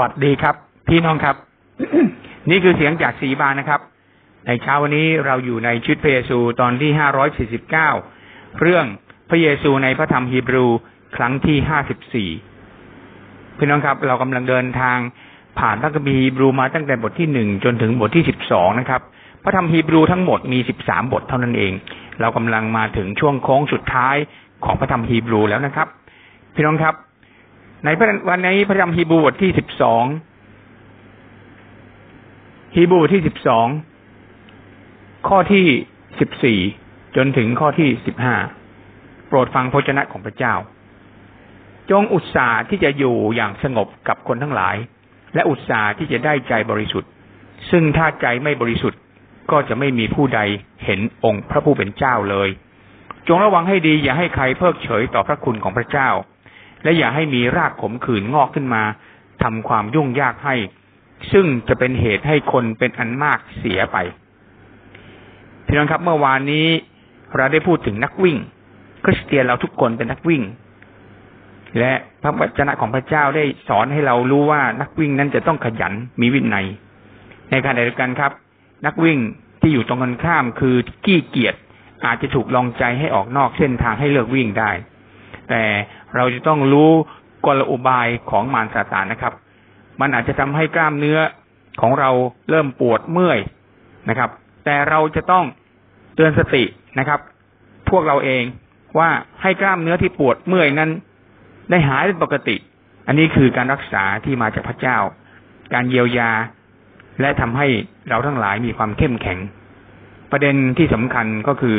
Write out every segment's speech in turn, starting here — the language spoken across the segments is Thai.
วัสดีครับ พี่น้องครับ นี่คือเสียงจากสีบานนะครับ ในเช้าวันนี้เราอยู่ในชุดพระเยซูตอนที่ห้าร้อยสี่สิบเก้าเรื่องพระเยซูในพระธรรมฮีบรูครั้งที่ห้าสิบสี่พี่น้องครับเรากำลังเดินทางผ่านพระคัมภีร์ฮีบรูมาตั้งแต่บทที่หนึ่งจนถึงบทที่สิบสองนะครับ พระธรรมฮีบรูทั้งหมดมีสิบสามบทเท่านั้นเอง เรากำลังมาถึงช่วงโค้งสุดท้ายของพระธรรมฮีบรูแล้วนะครับ พี่น้องครับ ในวันนี้พระธรรมฮีบูบทที่สิบสองฮีบูบทที่สิบสองข้อที่สิบสี่จนถึงข้อที่สิบห้าโปรดฟังพระชนะของพระเจ้า จงอุตสาห์ที่จะอยู่อย่างสงบกับคนทั้งหลาย และอุตสาห์ที่จะได้ใจบริสุทธิ์ ซึ่งถ้าใจไม่บริสุทธิ์ก็จะไม่มีผู้ใดเห็นองค์พระผู้เป็นเจ้าเลย จงระวังให้ดีอย่าให้ใครเพิกเฉยต่อพระคุณของพระเจ้า และอย่าให้มีรากขมขื่นงอกขึ้นมาทำความยุ่งยากให้ ซึ่งจะเป็นเหตุให้คนเป็นอันมากเสียไปพี่น้องครับ เมื่อวานนี้เราได้พูดถึงนักวิ่ง คริสเตียนเราทุกคนเป็นนักวิ่ง และพระวจนะของพระเจ้าได้สอนให้เรารู้ว่านักวิ่งนั้นจะต้องขยันมีวินัย ในขณะเดียวกันครับ นักวิ่งที่อยู่ตรงกันข้ามคือขี้เกียจอาจจะถูกลองใจให้ออกนอกเส้นทางให้เลิกวิ่งได้ แต่ เราจะต้องรู้กลอุบายของมารซาตานนะครับ มันอาจจะทำให้กล้ามเนื้อของเราเริ่มปวดเมื่อยนะครับ แต่เราจะต้องเตือนสตินะครับ พวกเราเองว่าให้กล้ามเนื้อที่ปวดเมื่อยนั้น ได้หายเป็นปกติ อันนี้คือการรักษาที่มาจากพระเจ้า การเยียวยา และทำให้เราทั้งหลายมีความเข้มแข็ง ประเด็นที่สำคัญก็คือ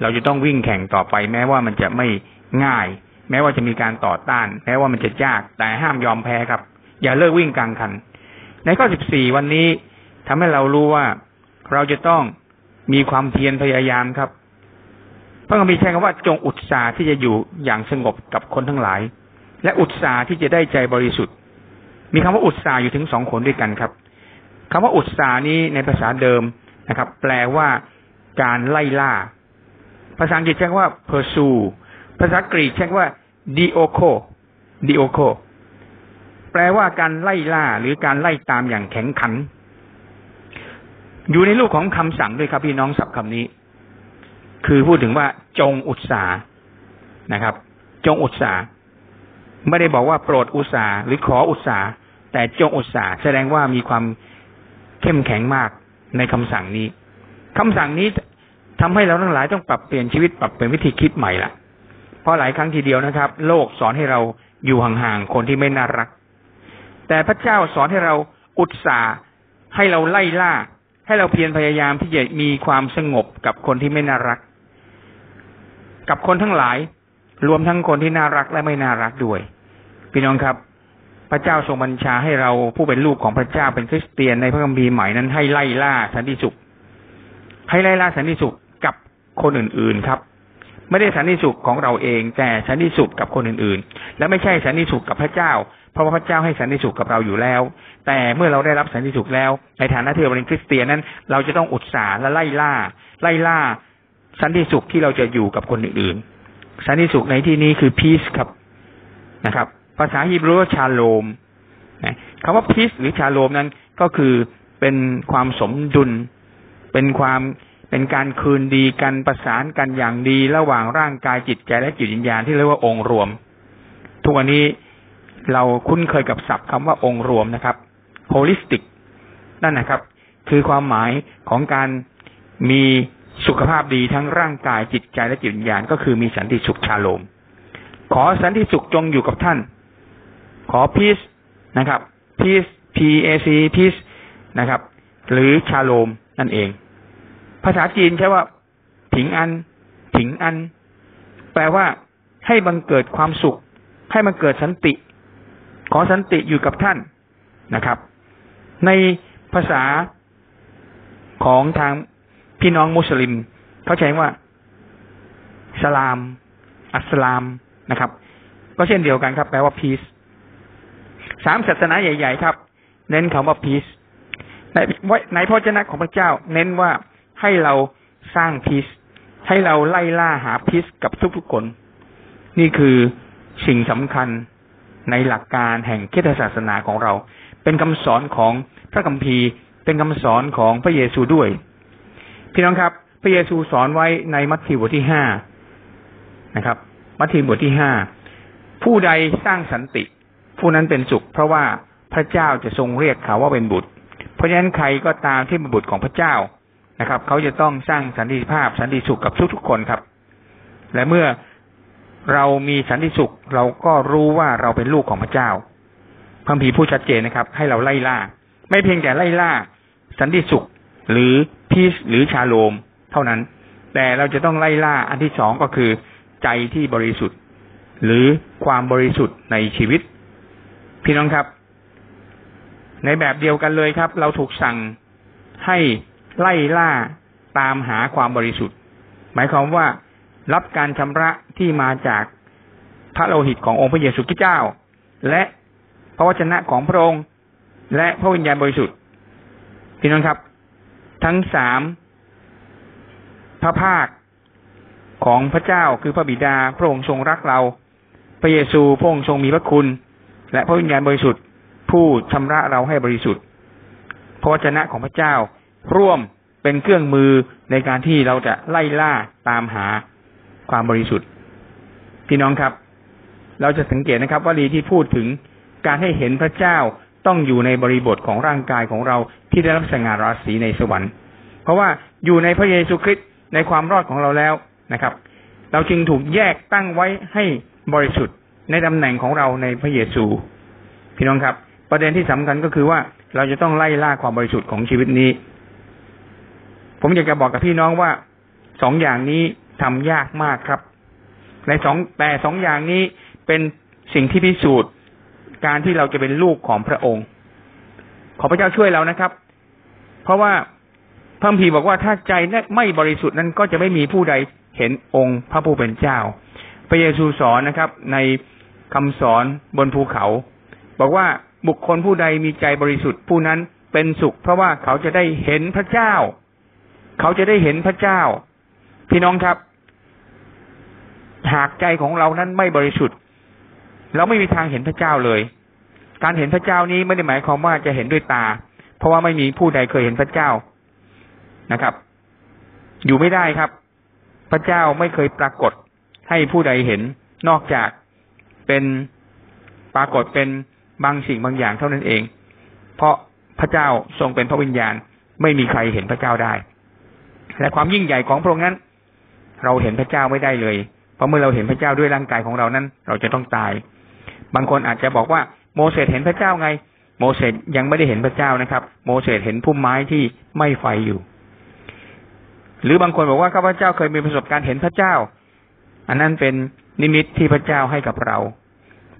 เราจะต้องวิ่งแข่งต่อไปแม้ว่ามันจะไม่ง่าย แม้ว่าจะมีการต่อต้านแม้ว่ามันจะยากแต่ห้ามยอมแพ้ครับ อย่าเลิกวิ่งกลางคัน ในข้อสิบสี่วันนี้ทำให้เรารู้ว่าเราจะต้องมีความเพียรพยายามครับพระคัมภีร์ใช้คำว่าจงอุตสาห์ที่จะอยู่อย่างสงบกับคนทั้งหลาย และอุตส่าห์ที่จะได้ใจบริสุทธิ์ มีคำว่าอุตส่าห์อยู่ถึงสองหนด้วยกันครับคำว่าอุตส่าห์นี้ในภาษาเดิมนะครับ แปลว่าการไล่ล่า ภาษาอังกฤษใช้คำว่า pursue ภาษากรีกใช้ว่าδιώκω διώκω แปลว่าการไล่ล่าหรือการไล่ตามอย่างแข็งขัน อยู่ในรูปของคำสั่งด้วยครับพี่น้องศัพท์คำนี้ คือพูดถึงว่าจงอุตสาหนะครับ จงอุตสาหไม่ได้บอกว่าโปรดอุตสาหหรือขออุตสาหแต่จงอุตสาหแสดงว่ามีความเข้มแข็งมากในคำสั่งนี้คำสั่งนี้ทำให้เราทั้งหลายต้องปรับเปลี่ยนชีวิตปรับเปลี่ยนวิธีคิดใหม่ละ เพราะหลายครั้งทีเดียวนะครับ โลกสอนให้เราอยู่ห่างๆคนที่ไม่น่ารัก แต่พระเจ้าสอนให้เราอุตส่าห์ให้เราไล่ล่า ให้เราเพียรพยายามที่จะมีความสงบกับคนที่ไม่น่ารัก กับคนทั้งหลาย รวมทั้งคนที่น่ารักและไม่น่ารักด้วย พี่น้องครับ พระเจ้าทรงบัญชาให้เราผู้เป็นลูกของพระเจ้าเป็นคริสเตียนในพระคัมภีร์ใหม่นั้นให้ไล่ล่าสันติสุข ให้ไล่ล่าสันติสุขกับคนอื่นๆครับ ไม่ได้สันนิสุขของเราเอง แต่สันนิสุขกับคนอื่นๆ และไม่ใช่สันนิสุขกับพระเจ้า เพราะว่าพระเจ้าให้สันนิสุขกับเราอยู่แล้ว แต่เมื่อเราได้รับสันนิสุขแล้ว ในฐานะที่เราเป็นคริสเตียนนั้น เราจะต้องอุตสาห์และไล่ล่า ไล่ล่า สันติสุขที่เราจะอยู่กับคนอื่นๆ สันติสุขในที่นี้คือ peace ครับนะครับ ภาษาฮีบรูว่าชาโลมคำว่า peace หรือชาโลมนั้นก็คือเป็นความสมดุล เป็นความ เป็นการคืนดีกันประสานกันอย่างดีระหว่างร่างกายจิตใจและจิตวิญญาณที่เรียกว่าองค์รวม ทุกวันนี้เราคุ้นเคยกับศัพท์คำว่าองค์รวมนะครับ holistic นั่นนะครับ คือความหมายของการมีสุขภาพดีทั้งร่างกายจิตใจและจิตวิญญาณ ก็คือมีสันติสุขชาโลม ขอสันติสุขจงอยู่กับท่าน ขอพีซนะครับพีซ P A C peace นะครับ หรือชาโลมนั่นเอง ภาษาจีนใช้ว่า ผิงอัน ผิงอัน แปลว่าให้บังเกิดความสุข ให้มันเกิดสันติ ขอสันติอยู่กับท่านนะครับ ในภาษาของทางพี่น้องมุสลิม เขาใช้ว่าสลาม อัสลามนะครับ ก็เช่นเดียวกันครับ แปลว่าพีซสามศาสนาใหญ่ ๆ ครับ เน้นคำว่าพีซในในพระเจ้าของพระเจ้า เน้นว่า ให้เราสร้างพิษให้เราไล่ล่าหาพิษกับทุกๆคน นี่คือสิ่งสำคัญในหลักการแห่งคิดศาสนาของเรา เป็นคำสอนของพระคัมภีร์ เป็นคำสอนของพระเยซูด้วย พี่น้องครับ พระเยซูสอนไว้ในมัทธิวบทที่ห้านะครับ มัทธิวบทที่ห้าผู้ใดสร้างสันติ ผู้นั้นเป็นสุข เพราะว่าพระเจ้าจะทรงเรียกเขาว่าเป็นบุตร เพราะฉะนั้นใครก็ตามที่เป็นบุตรของพระเจ้า นะครับ เขาจะต้องสร้างสันติภาพ สันติสุขกับทุกๆคนครับ และเมื่อเรามีสันติสุข เราก็รู้ว่าเราเป็นลูกของพระเจ้าพังผีผู้ชัดเจนนะครับ ให้เราไล่ล่า ไม่เพียงแต่ไล่ล่า สันติสุขหรือพีชหรือชาโลม เท่านั้น แต่เราจะต้องไล่ล่าอันที่สองก็คือ ใจที่บริสุทธิ์ หรือความบริสุทธิ์ในชีวิต พี่น้องครับ ในแบบเดียวกันเลยครับ เราถูกสั่งให้ ไล่ล่าตามหาความบริสุทธิ์ หมายความว่ารับการชำระที่มาจากพระโลหิตขององค์พระเยซูคริสต์เจ้า และพระวจนะของพระองค์ และพระวิญญาณบริสุทธิ์พี่น้องครับ ทั้งสามพระภาคของพระเจ้าคือพระบิดาพระองค์ทรงรักเรา พระเยซูพระองค์ทรงมีพระคุณ และพระวิญญาณบริสุทธิ์ ผู้ชำระเราให้บริสุทธิ์พระวจนะของพระเจ้า ร่วมเป็นเครื่องมือในการที่เราจะไล่ล่าตามหาความบริสุทธิ์ พี่น้องครับ เราจะสังเกตนะครับว่าลีที่พูดถึงการให้เห็นพระเจ้าต้องอยู่ในบริบทของร่างกายของเราที่ได้รับสง่าราศีในสวรรค์ เพราะว่าอยู่ในพระเยซูคริสต์ในความรอดของเราแล้วนะครับ เราจึงถูกแยกตั้งไว้ให้บริสุทธิ์ในตำแหน่งของเราในพระเยซู พี่น้องครับ ประเด็นที่สำคัญก็คือว่าเราจะต้องไล่ล่าความบริสุทธิ์ของชีวิตนี้ ผมอยากจะบอกกับพี่น้องว่าสองอย่างนี้ทำยากมากครับ ในสองแต่สองอย่างนี้เป็นสิ่งที่พิสูจน์การที่เราจะเป็นลูกของพระองค์ ขอพระเจ้าช่วยเรานะครับ เพราะว่าพระพีบอกว่าถ้าใจไม่บริสุทธิ์นั้นก็จะไม่มีผู้ใดเห็นองค์พระผู้เป็นเจ้า พระเยซูสอนนะครับ ในคำสอนบนภูเขา บอกว่าบุคคลผู้ใดมีใจบริสุทธิ์ผู้นั้นเป็นสุข เพราะว่าเขาจะได้เห็นพระเจ้า เขาจะได้เห็นพระเจ้า พี่น้องครับ หากใจของเรานั้นไม่บริสุทธิ์ เราไม่มีทางเห็นพระเจ้าเลย การเห็นพระเจ้านี้ไม่ได้หมายความว่าจะเห็นด้วยตา เพราะว่าไม่มีผู้ใดเคยเห็นพระเจ้านะครับ อยู่ไม่ได้ครับ พระเจ้าไม่เคยปรากฏให้ผู้ใดเห็น นอกจากเป็นปรากฏเป็นบางสิ่งบางอย่างเท่านั้นเอง เพราะพระเจ้าทรงเป็นพระวิญญาณ ไม่มีใครเห็นพระเจ้าได้ และความยิ่งใหญ่ของพระองค์นั้น เราเห็นพระเจ้าไม่ได้เลย เพราะเมื่อเราเห็นพระเจ้าด้วยร่างกายของเรานั้น เราจะต้องตาย บางคนอาจจะบอกว่าโมเสสเห็นพระเจ้าไง โมเสสยังไม่ได้เห็นพระเจ้านะครับ โมเสสเห็นพุ่มไม้ที่ไม่ไฟอยู่ หรือบางคนบอกว่าข้าพเจ้าเคยมีประสบการณ์เห็นพระเจ้า อันนั้นเป็นนิมิตที่พระเจ้าให้กับเรา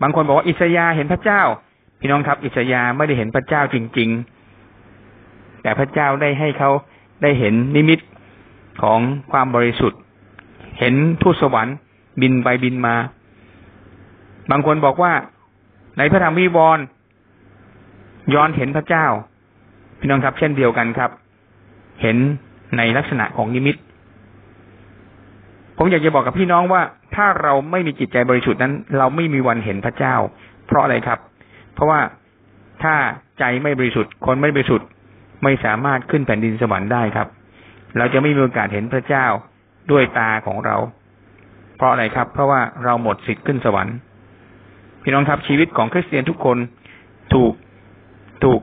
บางคนบอกว่าอิสยาเห็นพระเจ้า พี่น้องครับอิสยาไม่ได้เห็นพระเจ้าจริง ๆ แต่พระเจ้าได้ให้เขาได้เห็นนิมิต ของความบริสุทธิ์ เห็นทูตสวรรค์บินไปบินมา บางคนบอกว่า ในพระธรรมวิวรณ์ย้อนเห็นพระเจ้า พี่น้องครับ เช่นเดียวกันครับ เห็นในลักษณะของนิมิต ผมอยากจะบอกกับพี่น้องว่า ถ้าเราไม่มีจิตใจบริสุทธิ์นั้น เราไม่มีวันเห็นพระเจ้า เพราะอะไรครับ เพราะว่าถ้าใจไม่บริสุทธิ์ คนไม่บริสุทธิ์ไม่สามารถขึ้นแผ่นดินสวรรค์ได้ครับ เราจะไม่มีโอกาสเห็นพระเจ้าด้วยตาของเรา เพราะอะไรครับ เพราะว่าเราหมดสิทธิ์ขึ้นสวรรค์พี่น้องครับชีวิตของคริสเตียนทุกคนถูกถูก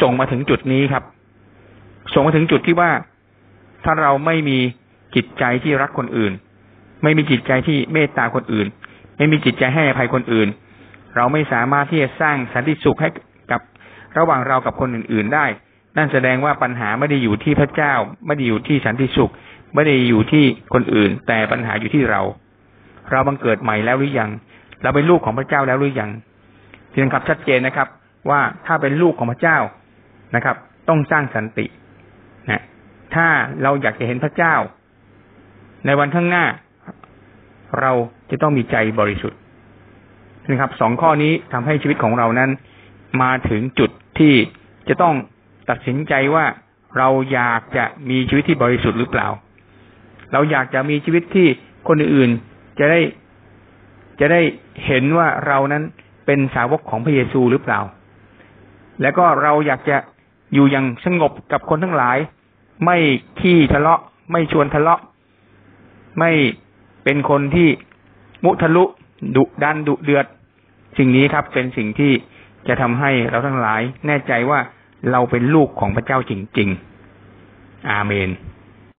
ส่งมาถึงจุดนี้ครับ ส่งมาถึงจุดที่ว่าถ้าเราไม่มีจิตใจที่รักคนอื่น ไม่มีจิตใจที่เมตตาคนอื่น ไม่มีจิตใจให้อภัยคนอื่น เราไม่สามารถที่จะสร้างสันติสุขให้กับระหว่างเรากับคนอื่น ๆ ได้ นั่นแสดงว่าปัญหาไม่ได้อยู่ที่พระเจ้า ไม่ได้อยู่ที่สันติสุข ไม่ได้อยู่ที่คนอื่น แต่ปัญหาอยู่ที่เรา เราบังเกิดใหม่แล้วหรือยัง เราเป็นลูกของพระเจ้าแล้วหรือยังเพียงครับชัดเจนนะครับ ว่าถ้าเป็นลูกของพระเจ้านะครับ ต้องสร้างสันตินะถ้าเราอยากจะเห็นพระเจ้า ในวันข้างหน้า เราจะต้องมีใจบริสุทธิ์นะครับสองข้อนี้ทำให้ชีวิตของเรานั้น มาถึงจุดที่จะต้อง ตัดสินใจว่าเราอยากจะมีชีวิตที่บริสุทธิ์หรือเปล่า เราอยากจะมีชีวิตที่คนอื่นจะได้จะได้เห็นว่าเรานั้นเป็นสาวกของพระเยซูหรือเปล่า แล้วก็เราอยากจะอยู่อย่างสงบกับคนทั้งหลาย ไม่ขี้ทะเลาะ ไม่ชวนทะเลาะ ไม่เป็นคนที่มุทะลุดุดันดุเดือด สิ่งนี้ครับเป็นสิ่งที่จะทำให้เราทั้งหลายแน่ใจว่า เราเป็นลูกของพระเจ้าจริง ๆ อาเมน